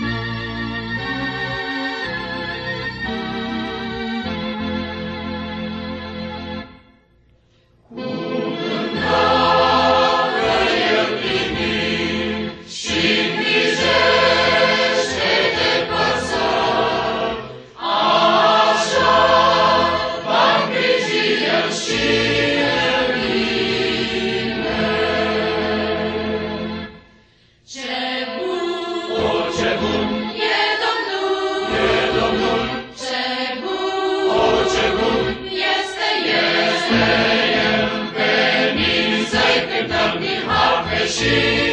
Mm-hmm. ti.